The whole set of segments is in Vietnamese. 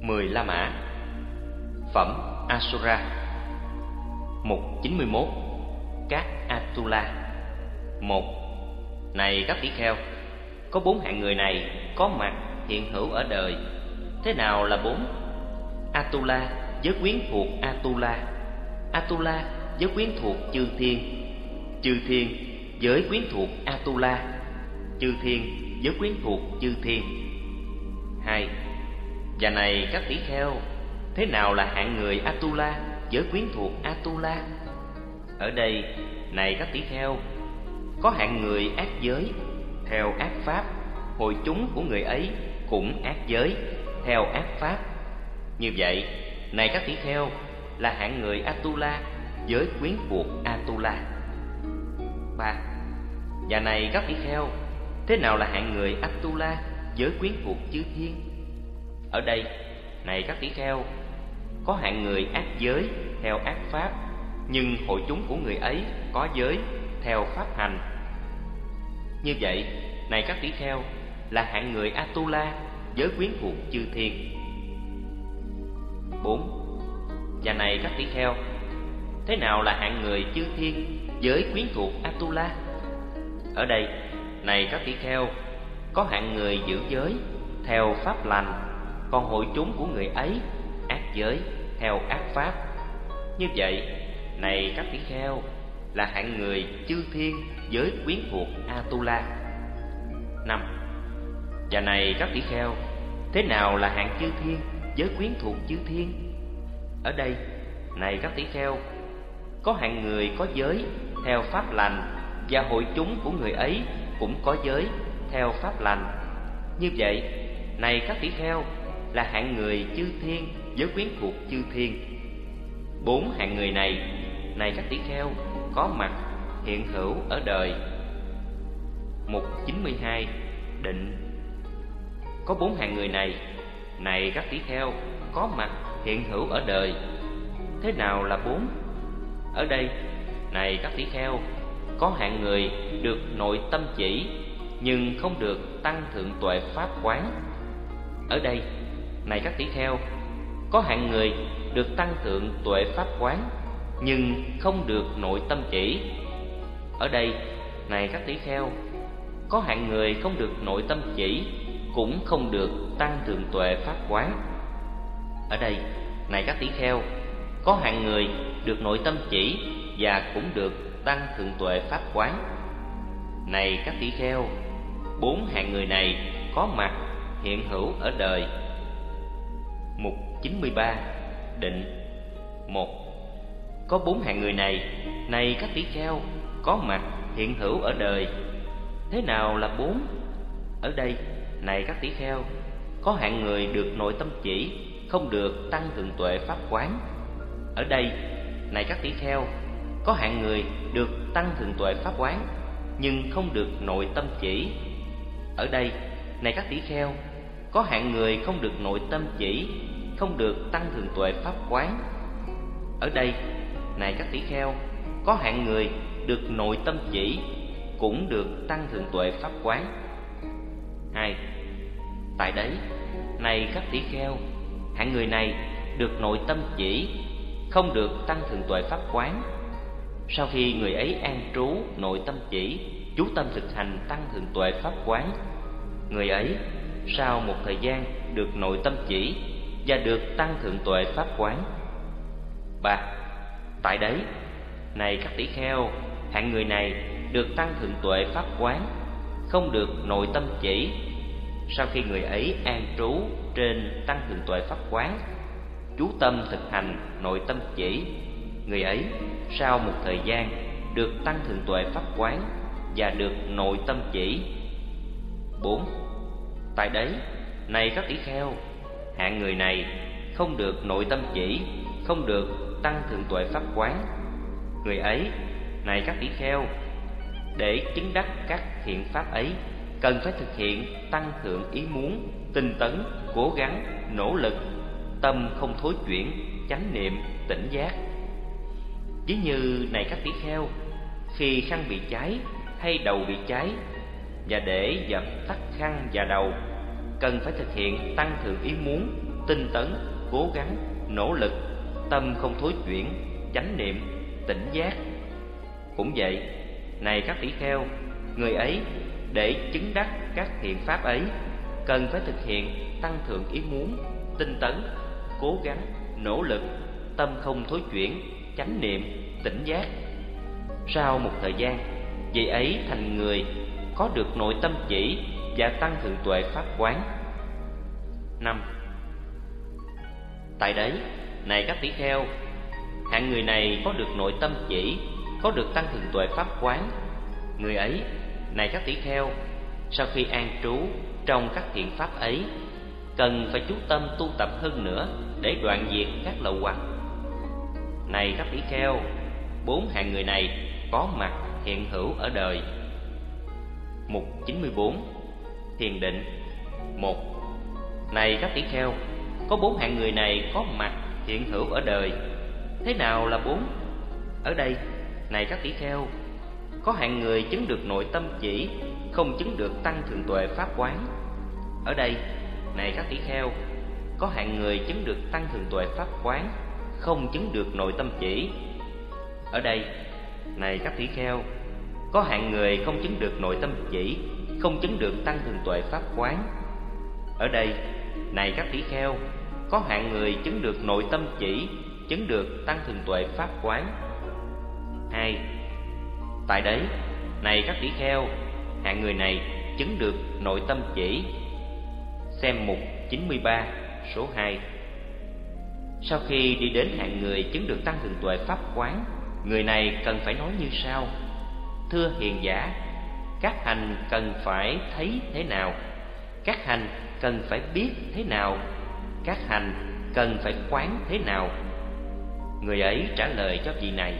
Mười La Mã. Phẩm Asura. Mục 91 Các Atula. Một, Này các tỷ kheo, Có bốn hạng người này có mặt hiện hữu ở đời. Thế nào là bốn? Atula, giới quyến thuộc Atula. Atula, giới quyến thuộc chư thiên. Chư thiên, giới quyến thuộc Atula. Chư thiên, giới quyến thuộc chư thiên. Hai và này, các tỷ kheo, Thế nào là hạng người Atula, Giới quyến thuộc Atula? Ở đây, Này các tỷ kheo, Có hạng người ác giới, Theo ác pháp Hội chúng của người ấy cũng ác giới, Theo ác pháp. Như vậy, Này các tỷ kheo, Là hạng người Atula, Giới quyến thuộc Atula. Ba. Và này các tỷ kheo, Thế nào là hạng người Atula, Giới quyến thuộc chư thiên? Ở đây, Này các tỷ kheo, có hạng người ác giới theo ác pháp, nhưng hội chúng của người ấy có giới theo pháp hành. Như vậy, này các tỷ kheo, là hạng người atula, giới quyến thuộc chư thiên. Bốn, và này các tỷ kheo, thế nào là hạng người chư thiên, giới quyến thuộc atula? Ở đây, này các tỷ kheo, có hạng người giữ giới theo pháp lành còn hội chúng của người ấy, ác giới, theo ác pháp. Như vậy, này các tỷ kheo, là hạng người chư thiên giới quyến thuộc atula. Năm, và này các tỷ kheo, thế nào là hạng chư thiên giới quyến thuộc chư thiên? Ở đây, này các tỷ kheo, có hạng người có giới theo pháp lành, và hội chúng của người ấy cũng có giới theo pháp lành. Như vậy, này các tỷ kheo là hạng người chư thiên, giới quyến thuộc chư thiên. Bốn hạng người này này các tỷ kheo, có mặt, hiện hữu ở đời. Mục chín mươi hai, định. Có bốn hạng người này này các tỷ kheo, có mặt, hiện hữu ở đời. Thế nào là bốn? Ở đây, này các tỷ kheo, có hạng người được nội tâm chỉ, nhưng không được tăng thượng tuệ pháp quán. Ở đây này các tỷ kheo có hạng người được tăng thượng tuệ pháp quán, nhưng không được nội tâm chỉ. Ở đây, này các tỷ kheo có hạng người không được nội tâm chỉ, cũng không được tăng thượng tuệ pháp quán. Ở đây, này các tỷ kheo có hạng người được nội tâm chỉ và cũng được tăng thượng tuệ pháp quán. Này các tỷ kheo bốn hạng người này có mặt hiện hữu ở đời mục 93 Định một. Có bốn hạng người này Này các tỷ kheo, Có mặt, hiện hữu ở đời. Thế nào là bốn? Ở đây, Này các tỷ kheo, Có hạng người được nội tâm chỉ, Không được tăng thượng tuệ pháp quán. Ở đây, Này các tỷ kheo, Có hạng người được tăng thượng tuệ pháp quán, Nhưng không được nội tâm chỉ. Ở đây, Này các tỷ kheo có hạng người không được nội tâm chỉ không được tăng thường tuệ pháp quán. Ở đây, này các tỷ kheo, có hạng người được nội tâm chỉ cũng được tăng thượng tuệ pháp quán. Hai, tại đấy, này các tỷ kheo, hạng người này được nội tâm chỉ không được tăng thượng tuệ pháp quán. Sau khi người ấy an trú nội tâm chỉ, chú tâm thực hành tăng thượng tuệ pháp quán, người ấy sau một thời gian được nội tâm chỉ và được tăng thượng tuệ pháp quán. ba Tại đấy, này các tỷ kheo, hạng người này được tăng thượng tuệ pháp quán, không được nội tâm chỉ. Sau khi người ấy an trú trên tăng thượng tuệ pháp quán, chú tâm thực hành nội tâm chỉ, người ấy sau một thời gian được tăng thượng tuệ pháp quán và được nội tâm chỉ. bốn Tại đấy, này các tỷ kheo, hạng người này không được nội tâm chỉ không được tăng thượng tuệ pháp quán. Người ấy này các tỷ kheo để chứng đắc các thiện pháp ấy cần phải thực hiện tăng thượng ý muốn tinh tấn cố gắng nỗ lực tâm không thối chuyển chánh niệm tỉnh giác. Ví như này các tỷ kheo khi khăn bị cháy hay đầu bị cháy và để dập tắt khăn và đầu cần phải thực hiện tăng thượng ý muốn tinh tấn, cố gắng, nỗ lực, tâm không thối chuyển, chánh niệm, tỉnh giác. Cũng vậy, này các tỷ kheo, người ấy để chứng đắc các thiện pháp ấy cần phải thực hiện tăng thượng ý muốn, tinh tấn, cố gắng, nỗ lực, tâm không thối chuyển, chánh niệm, tỉnh giác. Sau một thời gian, vị ấy thành người có được nội tâm chỉ và tăng thượng tuệ pháp quán. năm Tại đấy, này các tỷ kheo, hạng người này có được nội tâm chỉ, có được tăng thượng tuệ pháp quán. Người ấy, này các tỷ kheo, sau khi an trú trong các thiện pháp ấy, cần phải chú tâm tu tập hơn nữa để đoạn diệt các lậu hoặc. Này các tỷ kheo, bốn hạng người này có mặt hiện hữu ở đời. Mục 94 Thiền định một Này các tỷ kheo, có bốn hạng người này có mặt hiện hữu ở đời. Thế nào là bốn? Ở đây, này các tỷ kheo, có hạng người chứng được nội tâm chỉ, không chứng được tăng thượng tuệ pháp quán. Ở đây, này các tỷ kheo, có hạng người chứng được tăng thượng tuệ pháp quán, không chứng được nội tâm chỉ. Ở đây, này các tỷ kheo, có hạng người không chứng được nội tâm chỉ, không chứng được tăng thường tuệ pháp quán. Ở đây, này các tỷ kheo, có hạng người chứng được nội tâm chỉ, chứng được tăng thường tuệ pháp quán. hai Tại đấy, này các tỷ kheo, hạng người này chứng được nội tâm chỉ. Xem mục 93 số 2. Sau khi đi đến hạng người chứng được tăng thường tuệ pháp quán, người này cần phải nói như sau: Thưa hiền giả, các hành cần phải thấy thế nào? Các hành cần phải biết thế nào? Các hành cần phải quán thế nào? Người ấy trả lời cho vị này: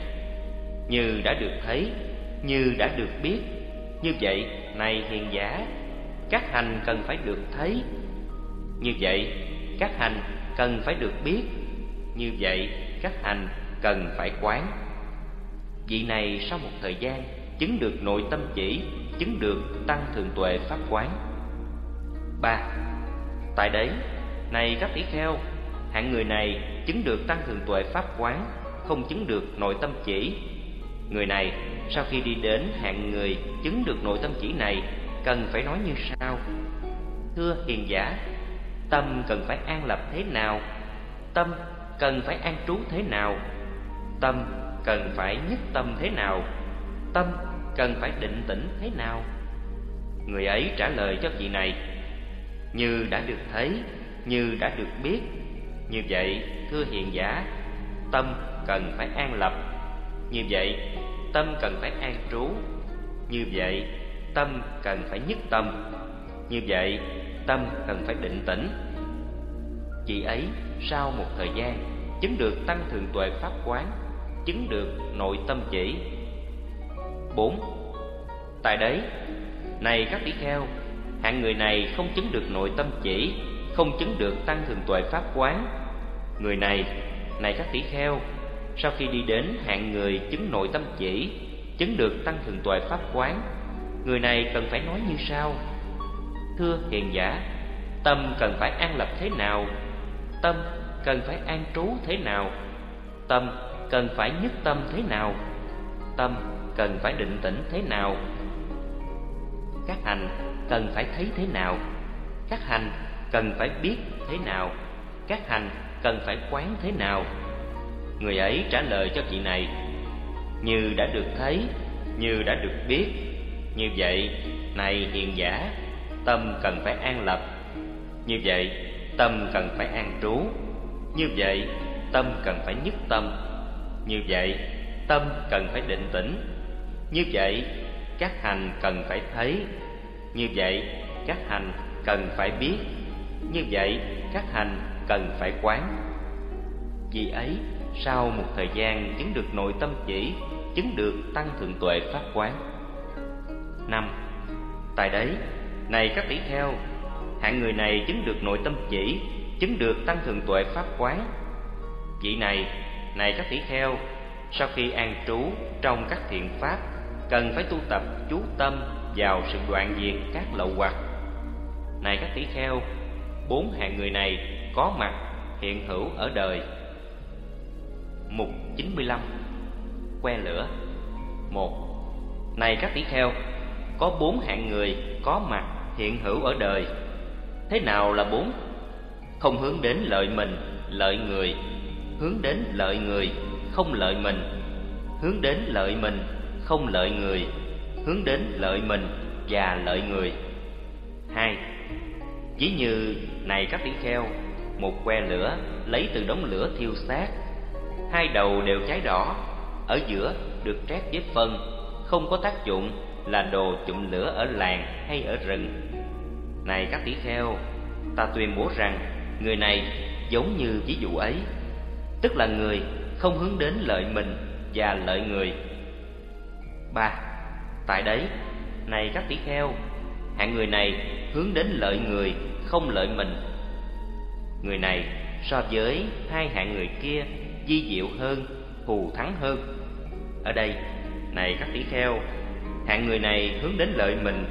Như đã được thấy, như đã được biết, như vậy này hiền giả, các hành cần phải được thấy. Như vậy, các hành cần phải được biết. Như vậy, các hành cần phải quán. Vị này sau một thời gian chứng được nội tâm chỉ, chứng được tăng thường tuệ pháp quán. ba Tại đấy, này các tỷ kheo, hạng người này chứng được tăng thường tuệ pháp quán, không chứng được nội tâm chỉ. Người này sau khi đi đến hạng người chứng được nội tâm chỉ này, cần phải nói như sau: Thưa hiền giả, tâm cần phải an lập thế nào? Tâm cần phải an trú thế nào? Tâm cần phải nhất tâm thế nào? Tâm cần phải định tĩnh thế nào? Người ấy trả lời cho vị này Như đã được thấy, như đã được biết Như vậy, thưa hiền giả Tâm cần phải an lập. Như vậy, tâm cần phải an trú. Như vậy, tâm cần phải nhất tâm. Như vậy, tâm cần phải định tĩnh. Vị ấy sau một thời gian Chứng được tăng thường tuệ pháp quán Chứng được nội tâm chỉ 4. Tại đấy, này các tỷ kheo, hạng người này không chứng được nội tâm chỉ, không chứng được tăng thường tuệ pháp quán. Người này, này các tỷ kheo, sau khi đi đến hạng người chứng nội tâm chỉ, chứng được tăng thường tuệ pháp quán, người này cần phải nói như sau: Thưa hiền giả, tâm cần phải an lập thế nào? Tâm cần phải an trú thế nào? Tâm cần phải nhất tâm thế nào? Tâm cần phải định tĩnh thế nào? Các hành cần phải thấy thế nào? Các hành cần phải biết thế nào? Các hành cần phải quán thế nào? Người ấy trả lời cho chị này, như đã được thấy, như đã được biết, như vậy này hiền giả, tâm cần phải an lập. Như vậy tâm cần phải an trú. Như vậy tâm cần phải nhất tâm. Như vậy tâm cần phải định tĩnh như vậy, các hành cần phải thấy. Như vậy, các hành cần phải biết. Như vậy, các hành cần phải quán. Vì ấy, sau một thời gian chứng được nội tâm chỉ Chứng được tăng thượng tuệ pháp quán. Năm Tại đấy, này các tỷ theo Hạng người này chứng được nội tâm chỉ Chứng được tăng thượng tuệ pháp quán. Vị này, này các tỷ theo Sau khi an trú trong các thiện pháp cần phải tu tập chú tâm vào sự đoạn diệt các lậu hoặc. Này các tỷ kheo bốn hạng người này có mặt hiện hữu ở đời. Mục 95 Que lửa. Một Này các tỷ kheo Có bốn hạng người có mặt hiện hữu ở đời. Thế nào là bốn? Không hướng đến lợi mình, lợi người. Hướng đến lợi người, không lợi mình. Hướng đến lợi mình, không lợi người, Hướng đến lợi mình và lợi người. Hai, Ví như này các tỷ kheo, Một que lửa lấy từ đống lửa thiêu xác. Hai đầu đều cháy đỏ, Ở giữa được trét với phân, Không có tác dụng là đồ chụm lửa ở làng hay ở rừng. Này các tỷ kheo, Ta tuyên bố rằng Người này giống như ví dụ ấy, Tức là người không hướng đến lợi mình và lợi người ba Tại đấy Này các tỷ kheo Hạng người này hướng đến lợi người Không lợi mình. Người này so với hai hạng người kia Di diệu hơn, thù thắng hơn. Ở đây, này các tỷ kheo Hạng người này hướng đến lợi mình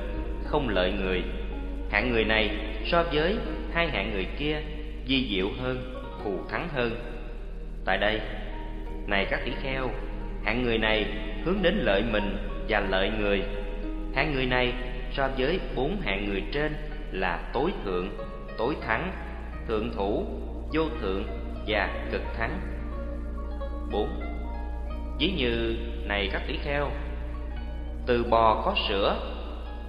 Không lợi người. Hạng người này so với hai hạng người kia Di diệu hơn, thù thắng hơn. Tại đây, này các tỷ kheo Hạng người này hướng đến lợi mình và lợi người Hạng người này so với bốn hạng người trên là tối thượng, tối thắng, thượng thủ, vô thượng và cực thắng. bốn. Ví như này các tỷ kheo, từ bò có sữa,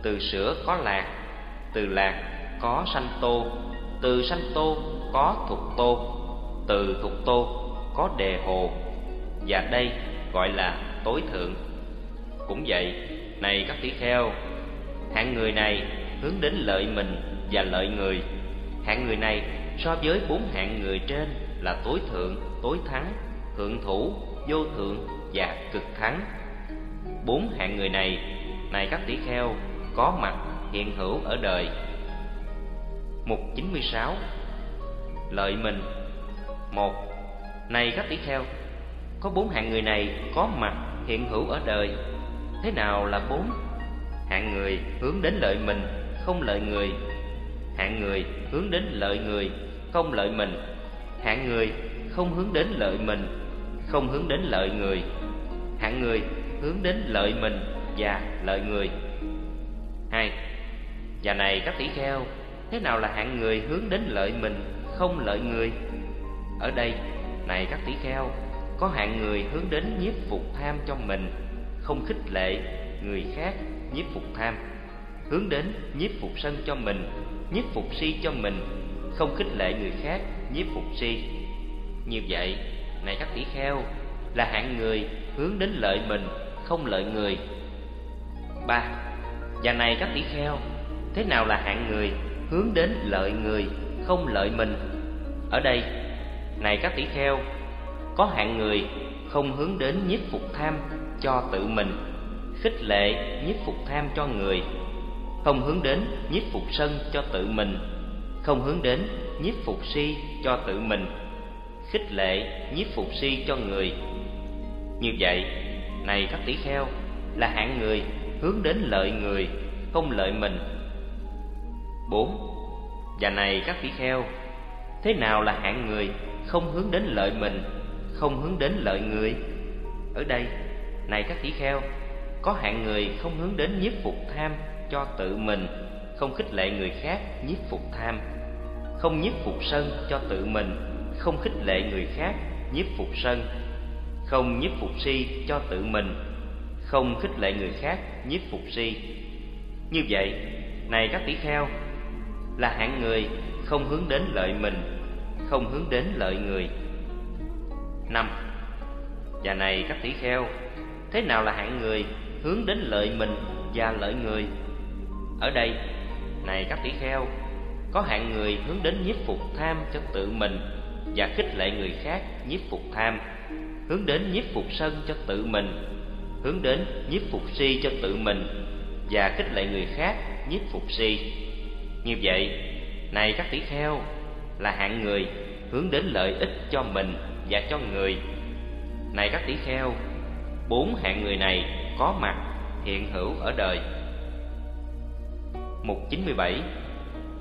từ sữa có lạc, từ lạc có sanh tô, từ sanh tô có thục tô, từ thục tô có đề hồ, và đây gọi là tối thượng. Cũng vậy, này các tỷ kheo, hạng người này hướng đến lợi mình và lợi người. Hạng người này so với bốn hạng người trên là tối thượng, tối thắng, thượng thủ, vô thượng và cực thắng. Bốn hạng người này, này các tỷ kheo, có mặt hiện hữu ở đời. Mục 96 Lợi mình một Này các tỷ kheo, có bốn hạng người này có mặt hiện hữu ở đời. Thế nào là bốn? Hạng người hướng đến lợi mình, không lợi người. Hạng người hướng đến lợi người, không lợi mình. Hạng người không hướng đến lợi mình, không hướng đến lợi người. Hạng người hướng đến lợi mình và lợi người. Hai. Và này các tỷ kheo, thế nào là hạng người hướng đến lợi mình, không lợi người? Ở đây, này các tỷ kheo, có hạng người hướng đến nhiếp phục tham cho mình, không khích lệ người khác nhiếp phục tham, hướng đến nhiếp phục sân cho mình, nhiếp phục si cho mình, không khích lệ người khác nhiếp phục si. Như vậy, này các tỷ kheo, là hạng người hướng đến lợi mình, không lợi người. ba Và này các tỷ kheo, thế nào là hạng người hướng đến lợi người, không lợi mình? Ở đây, này các tỷ kheo, có hạng người không hướng đến nhiếp phục tham cho tự mình, khích lệ nhiếp phục tham cho người, không hướng đến nhiếp phục sân cho tự mình, không hướng đến nhiếp phục si cho tự mình, khích lệ nhiếp phục si cho người. Như vậy, này các tỷ kheo, là hạng người hướng đến lợi người, không lợi mình. Bốn, và này các tỷ kheo, thế nào là hạng người không hướng đến lợi mình? Không hướng đến lợi người. Ở đây, này các tỷ kheo, có hạng người không hướng đến nhiếp phục tham cho tự mình, không khích lệ người khác nhiếp phục tham. Không nhiếp phục sân cho tự mình, không khích lệ người khác nhiếp phục sân. Không nhiếp phục si cho tự mình, không khích lệ người khác nhiếp phục si. Như vậy, này các tỷ kheo, là hạng người không hướng đến lợi mình, không hướng đến lợi người năm. Và này, các tỷ kheo, thế nào là hạng người hướng đến lợi mình và lợi người? Ở đây, này các tỷ kheo, có hạng người hướng đến nhiếp phục tham cho tự mình và khích lệ người khác nhiếp phục tham, hướng đến nhiếp phục sân cho tự mình, hướng đến nhiếp phục si cho tự mình và khích lệ người khác nhiếp phục si. Như vậy, này các tỷ kheo, là hạng người hướng đến lợi ích cho mình và cho người. Này các tỷ kheo bốn hạng người này có mặt hiện hữu ở đời. Mục 97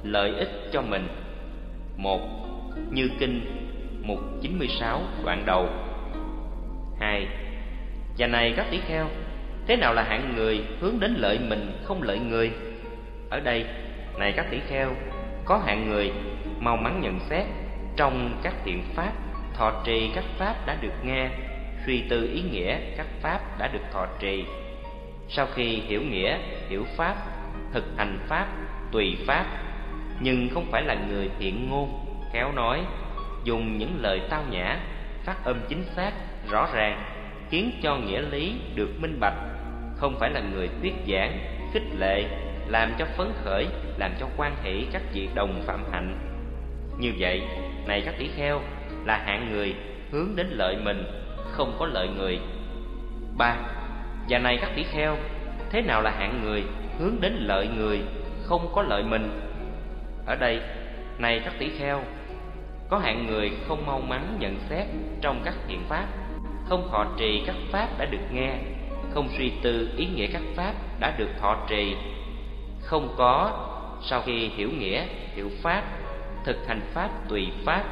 Lợi ích cho mình. Một Như Kinh mục 96 đoạn đầu. Hai Và này các tỷ kheo Thế nào là hạng người hướng đến lợi mình không lợi người? Ở đây, này các tỷ kheo Có hạng người mau mắn nhận xét Trong các thiện pháp. Thọ trì các pháp đã được nghe Suy tư ý nghĩa các pháp đã được thọ trì. Sau khi hiểu nghĩa, hiểu pháp Thực hành pháp, tùy pháp Nhưng không phải là người thiện ngôn Khéo nói Dùng những lời tao nhã Phát âm chính xác, rõ ràng Khiến cho nghĩa lý được minh bạch Không phải là người thuyết giảng, khích lệ Làm cho phấn khởi, làm cho quan hỷ các vị đồng phạm hạnh. Như vậy, này các tỷ kheo là hạng người hướng đến lợi mình Không có lợi người. Ba Và này các tỷ kheo Thế nào là hạng người hướng đến lợi người Không có lợi mình? Ở đây, này các tỷ kheo có hạng người không mau mắn nhận xét trong các thiện pháp Không thọ trì các pháp đã được nghe Không suy tư ý nghĩa các pháp đã được thọ trì. Không có sau khi hiểu nghĩa, hiểu pháp Thực hành pháp tùy pháp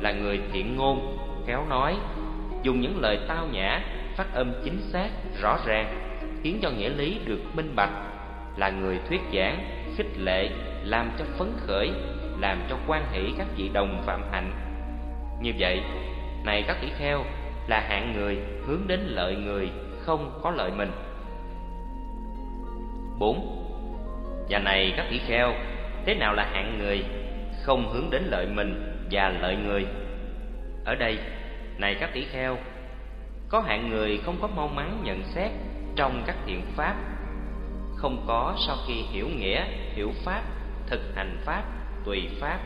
là người thiện ngôn, khéo nói Dùng những lời tao nhã, phát âm chính xác, rõ ràng Khiến cho nghĩa lý được minh bạch Là người thuyết giảng, khích lệ, làm cho phấn khởi làm cho quan hỷ các vị đồng phạm hạnh. Như vậy, này các tỷ kheo là hạng người hướng đến lợi người không có lợi mình. 4. Và này các tỷ kheo, thế nào là hạng người không hướng đến lợi mình và lợi người? Ở đây, này các tỷ kheo, có hạng người không có mau mắn nhận xét trong các thiện pháp, không có sau khi hiểu nghĩa, hiểu pháp, thực hành pháp tùy pháp.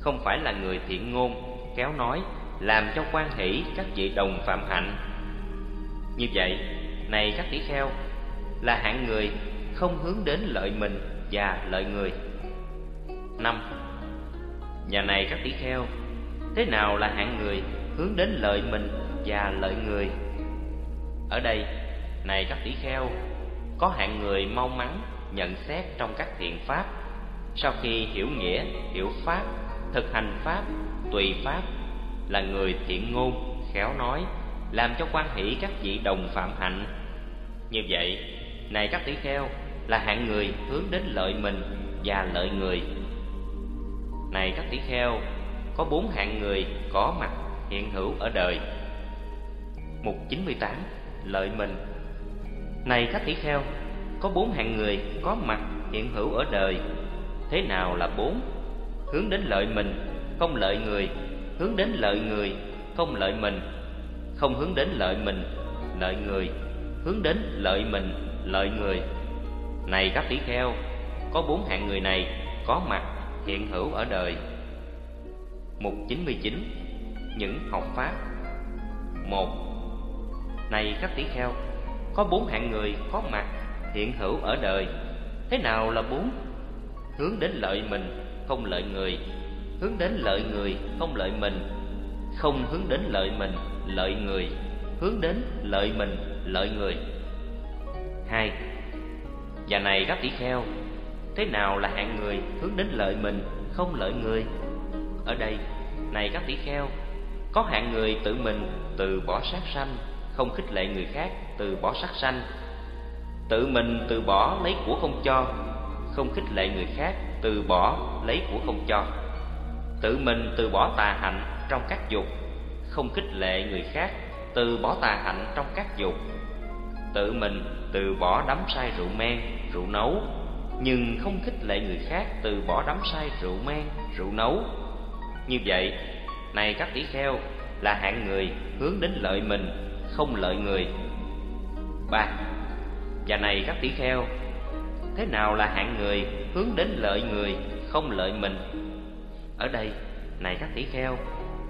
Không phải là người thiện ngôn kéo nói làm cho quan hỷ các vị đồng phạm hạnh. Như vậy này các tỷ kheo là hạng người không hướng đến lợi mình và lợi người. Năm nhà này các tỷ kheo thế nào là hạng người hướng đến lợi mình và lợi người ở đây này các tỷ kheo có hạng người mau mắn nhận xét trong các thiện pháp sau khi hiểu nghĩa, hiểu pháp, thực hành pháp, tùy pháp là người thiện ngôn, khéo nói, làm cho quan hỷ các vị đồng phạm hạnh. Như vậy, này các tỷ kheo là hạng người hướng đến lợi mình và lợi người. Này các tỷ kheo, có bốn hạng người có mặt hiện hữu ở đời. Mục 98 Lợi mình. Này các tỷ kheo, có bốn hạng người có mặt hiện hữu ở đời. Thế nào là bốn? Hướng đến lợi mình, không lợi người. Hướng đến lợi người, không lợi mình. Không hướng đến lợi mình, lợi người. Hướng đến lợi mình, lợi người. Này các tỷ kheo Có bốn hạng người này có mặt hiện hữu ở đời. Mục 99 Những học pháp. Một, Này các tỷ kheo, Có bốn hạng người có mặt hiện hữu ở đời. Thế nào là bốn? Hướng đến lợi mình, không lợi người. Hướng đến lợi người, không lợi mình. Không hướng đến lợi mình, lợi người. Hướng đến lợi mình, lợi người. Hai, và này các tỷ kheo thế nào là hạng người hướng đến lợi mình, không lợi người? Ở đây, này các tỷ kheo, có hạng người tự mình từ bỏ sát sanh, không khích lệ người khác từ bỏ sát sanh. Tự mình từ bỏ lấy của không cho, không khích lệ người khác từ bỏ lấy của không cho. Tự mình từ bỏ tà hạnh trong các dục, không khích lệ người khác từ bỏ tà hạnh trong các dục. Tự mình từ bỏ đắm say rượu men, rượu nấu nhưng không khích lệ người khác từ bỏ đắm say, rượu men, rượu nấu. Như vậy, này các tỷ kheo, là hạng người hướng đến lợi mình, không lợi người. Ba, và này các tỷ kheo, thế nào là hạng người hướng đến lợi người, không lợi mình? Ở đây, này các tỷ kheo,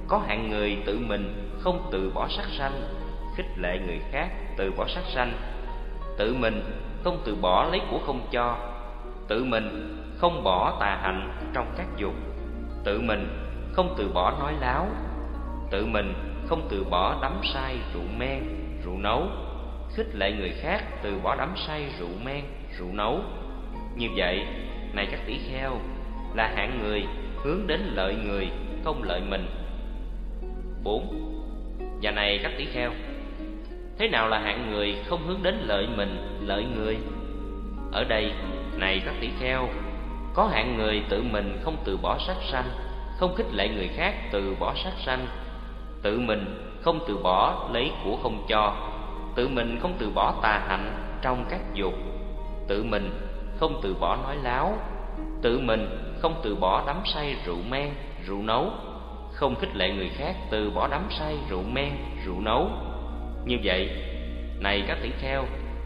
có hạng người tự mình không từ bỏ sát sanh, khích lệ người khác từ bỏ sát sanh. Tự mình không từ bỏ lấy của không cho tự mình không bỏ tà hạnh trong các dục tự mình không từ bỏ nói láo tự mình không từ bỏ đắm say rượu men rượu nấu khích lệ người khác từ bỏ đắm say rượu men rượu nấu như vậy này các tỷ kheo là hạng người hướng đến lợi người không lợi mình. bốn Và này các tỷ kheo, thế nào là hạng người không hướng đến lợi mình, lợi người? Ở đây, này các tỷ kheo, có hạng người tự mình không từ bỏ sát sanh, không khích lệ người khác từ bỏ sát sanh, tự mình không từ bỏ lấy của không cho, tự mình không từ bỏ tà hạnh trong các dục, tự mình không từ bỏ nói láo, tự mình không từ bỏ đắm say rượu men, rượu nấu, không khích lệ người khác từ bỏ đắm say rượu men, rượu nấu. Như vậy, này các tỷ kheo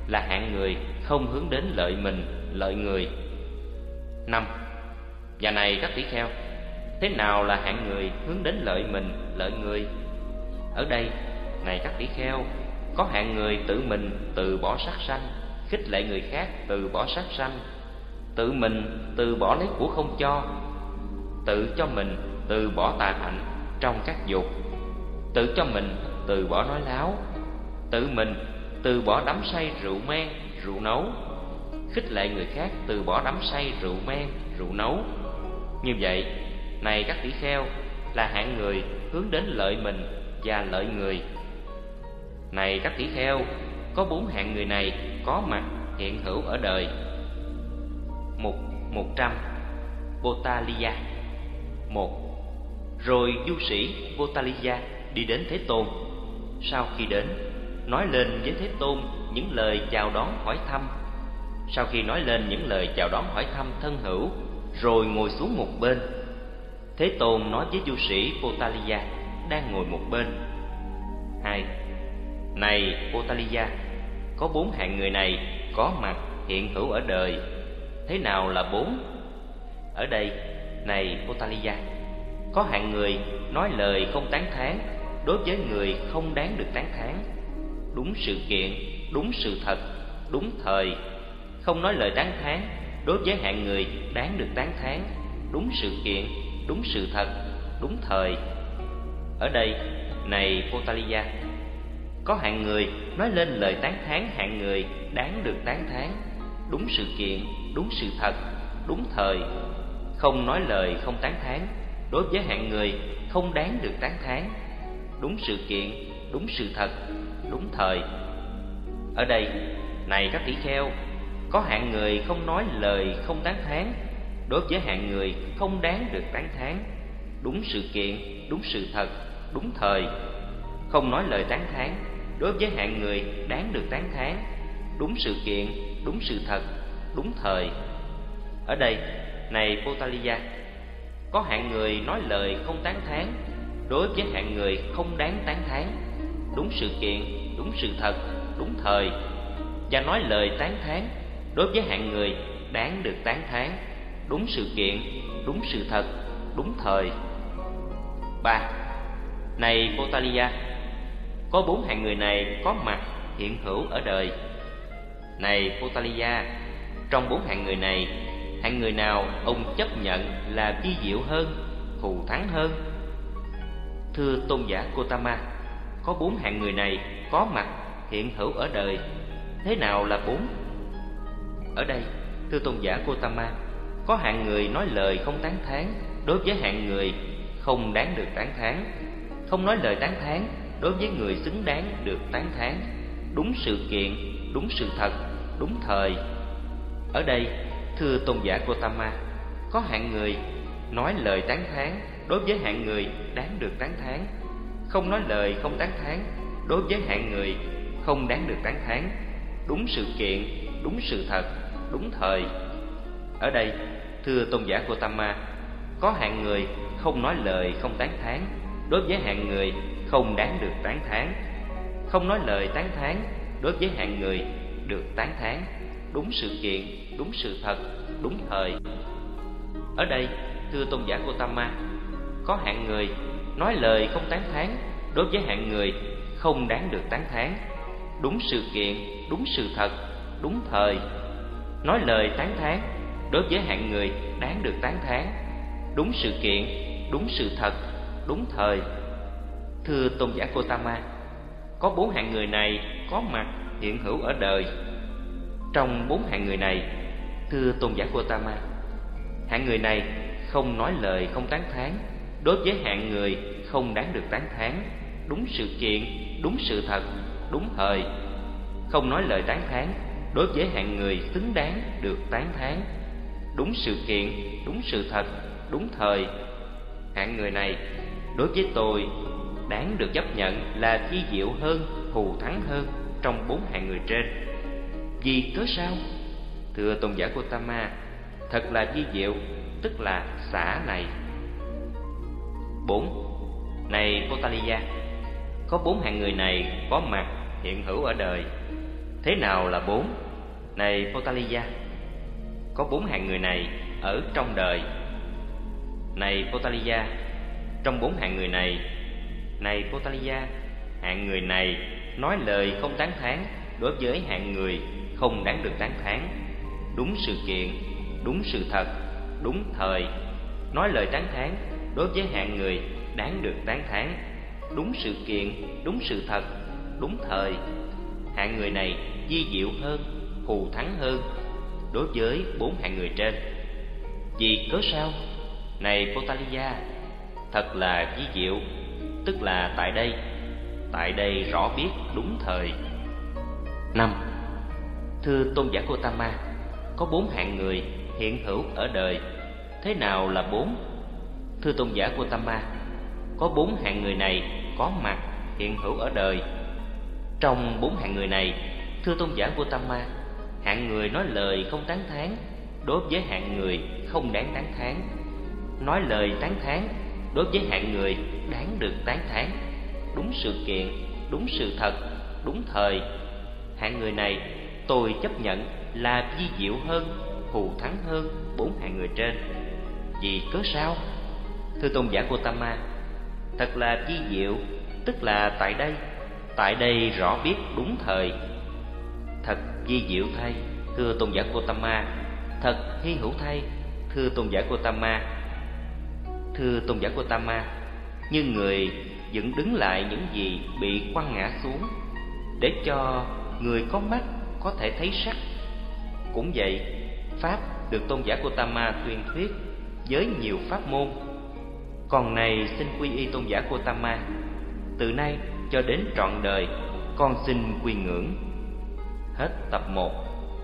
là hạng người không hướng đến lợi mình, lợi người. năm Và này các tỷ kheo, thế nào là hạng người hướng đến lợi mình, lợi người? Ở đây, này các tỷ kheo, có hạng người tự mình từ bỏ sát sanh, khích lệ người khác từ bỏ sát sanh, tự mình từ bỏ lấy của không cho, tự cho mình từ bỏ tà hạnh trong các dục, tự cho mình từ bỏ nói láo, tự mình từ bỏ đắm say rượu men, rượu nấu, khích lệ người khác từ bỏ đắm say rượu men, rượu nấu. Như vậy, này các tỷ kheo là hạng người hướng đến lợi mình và lợi người. Này các tỷ kheo, có bốn hạng người này có mặt hiện hữu ở đời. Mục 100 Botalia một Rồi du sĩ Botalia đi đến Thế Tôn Sau khi đến, nói lên với Thế Tôn những lời chào đón hỏi thăm sau khi nói lên những lời chào đón hỏi thăm thân hữu Rồi ngồi xuống một bên Thế Tôn nói với du sĩ Potaliya đang ngồi một bên hai Này Potaliya, có bốn hạng người này có mặt hiện hữu ở đời Thế nào là bốn? Ở đây, này Potaliya, có hạng người nói lời không tán thán đối với người không đáng được tán thán. Đúng sự kiện, đúng sự thật, đúng thời, không nói lời tán thán đối với hạng người đáng được tán thán, đúng sự kiện, đúng sự thật, đúng thời. Ở đây, này Potaliya, có hạng người nói lên lời tán thán hạng người đáng được tán thán, đúng sự kiện, đúng sự thật, đúng thời, không nói lời không tán thán đối với hạng người không đáng được tán thán, đúng sự kiện, đúng sự thật, đúng thời. Ở đây, này các tỷ kheo, có hạng người không nói lời không tán thán. Đối với hạng người không đáng được tán thán, đúng sự kiện, đúng sự thật, đúng thời, không nói lời tán thán. Đối với hạng người đáng được tán thán, đúng sự kiện, đúng sự thật, đúng thời. Ở đây, này Potaliya, có hạng người nói lời không tán thán. Đối với hạng người không đáng tán thán, đúng sự kiện, đúng sự thật, đúng thời. Và nói lời tán thán đối với hạng người đáng được tán thán, đúng sự kiện, đúng sự thật, đúng thời. ba Này Potaliya, có bốn hạng người này có mặt hiện hữu ở đời. Này Potaliya, trong bốn hạng người này, hạng người nào ông chấp nhận là vi diệu hơn, thù thắng hơn? Thưa tôn giả Gotama, có bốn hạng người này có mặt hiện hữu ở đời. Thế nào là bốn? Ở đây, thưa tôn giả Gotama, có hạng người nói lời không tán thán đối với hạng người không đáng được tán thán, không nói lời tán thán đối với người xứng đáng được tán thán, đúng sự kiện, đúng sự thật, đúng thời. Ở đây, thưa tôn giả Gotama, có hạng người nói lời tán thán đối với hạng người đáng được tán thán, không nói lời không tán thán đối với hạng người không đáng được tán thán, đúng sự kiện, đúng sự thật, đúng thời. Ở đây, thưa tôn giả Gotama, có hạng người không nói lời không tán thán. Đối với hạng người không đáng được tán thán. Không nói lời tán thán đối với hạng người được tán thán. Đúng sự kiện đúng sự thật đúng thời. Ở đây thưa tôn giả Gotama có hạng người nói lời không tán thán đối với hạng người không đáng được tán thán. Đúng sự kiện đúng sự thật đúng thời nói lời tán thán đối với hạng người đáng được tán thán. Đúng sự kiện đúng sự thật đúng thời. Thưa tôn giả Gotama, có bốn hạng người này có mặt hiện hữu ở đời. Trong bốn hạng người này, thưa tôn giả Gotama, hạng người này không nói lời không tán thán. Đối với hạng người không đáng được tán thán. Đúng sự kiện đúng sự thật đúng thời. Không nói lời tán thán đối với hạng người xứng đáng được tán thán. Đúng sự kiện, đúng sự thật, đúng thời. Hạng người này, đối với tôi, đáng được chấp nhận là thi diệu hơn, thù thắng hơn trong bốn hạng người trên. Vì cớ sao? Thưa tôn giả Gotama thật là vi diệu, tức là xã này. Bốn, này Potaliya có bốn hạng người này có mặt hiện hữu ở đời thế nào là bốn? Này Potaliya có bốn hạng người này ở trong đời. Này Potaliya trong bốn hạng người này này Potaliya hạng người này nói lời không tán thán đối với hạng người không đáng được tán thán. Đúng sự kiện, đúng sự thật, đúng thời, nói lời tán thán đối với hạng người đáng được tán thán. Đúng sự kiện, đúng sự thật, đúng thời, hạng người này di diệu hơn thù thắng hơn đối với bốn hạng người trên. Vì cớ sao? Này Potaliya, thật là di diệu, tức là tại đây tại đây rõ biết đúng thời. Năm, thưa tôn giả Gotama có bốn hạng người hiện hữu ở đời, thế nào là bốn? Thưa tôn giả Gotama có bốn hạng người này có mặt hiện hữu ở đời. Trong bốn hạng người này thưa tôn giả Gotama hạng người nói lời không tán thán, đối với hạng người không đáng tán thán. Nói lời tán thán, đối với hạng người đáng được tán thán. Đúng sự kiện, đúng sự thật, đúng thời. Hạng người này, tôi chấp nhận là vi diệu hơn hù thắng hơn bốn hạng người trên. Vì cớ sao? Thưa tôn giả Gotama thật là vi diệu, tức là tại đây. Tại đây rõ biết đúng thời thật vi diệu thay, thưa tôn giả Gotama. Thật hy hữu thay, thưa tôn giả Gotama. Thưa tôn giả Gotama, như người dựng đứng lại những gì bị quăng ngã xuống, để cho người có mắt có thể thấy sắc. Cũng vậy, pháp được tôn giả Gotama tuyên thuyết với nhiều pháp môn. Còn này xin quy y tôn giả Gotama, từ nay cho đến trọn đời, con xin quy ngưỡng hết tập 1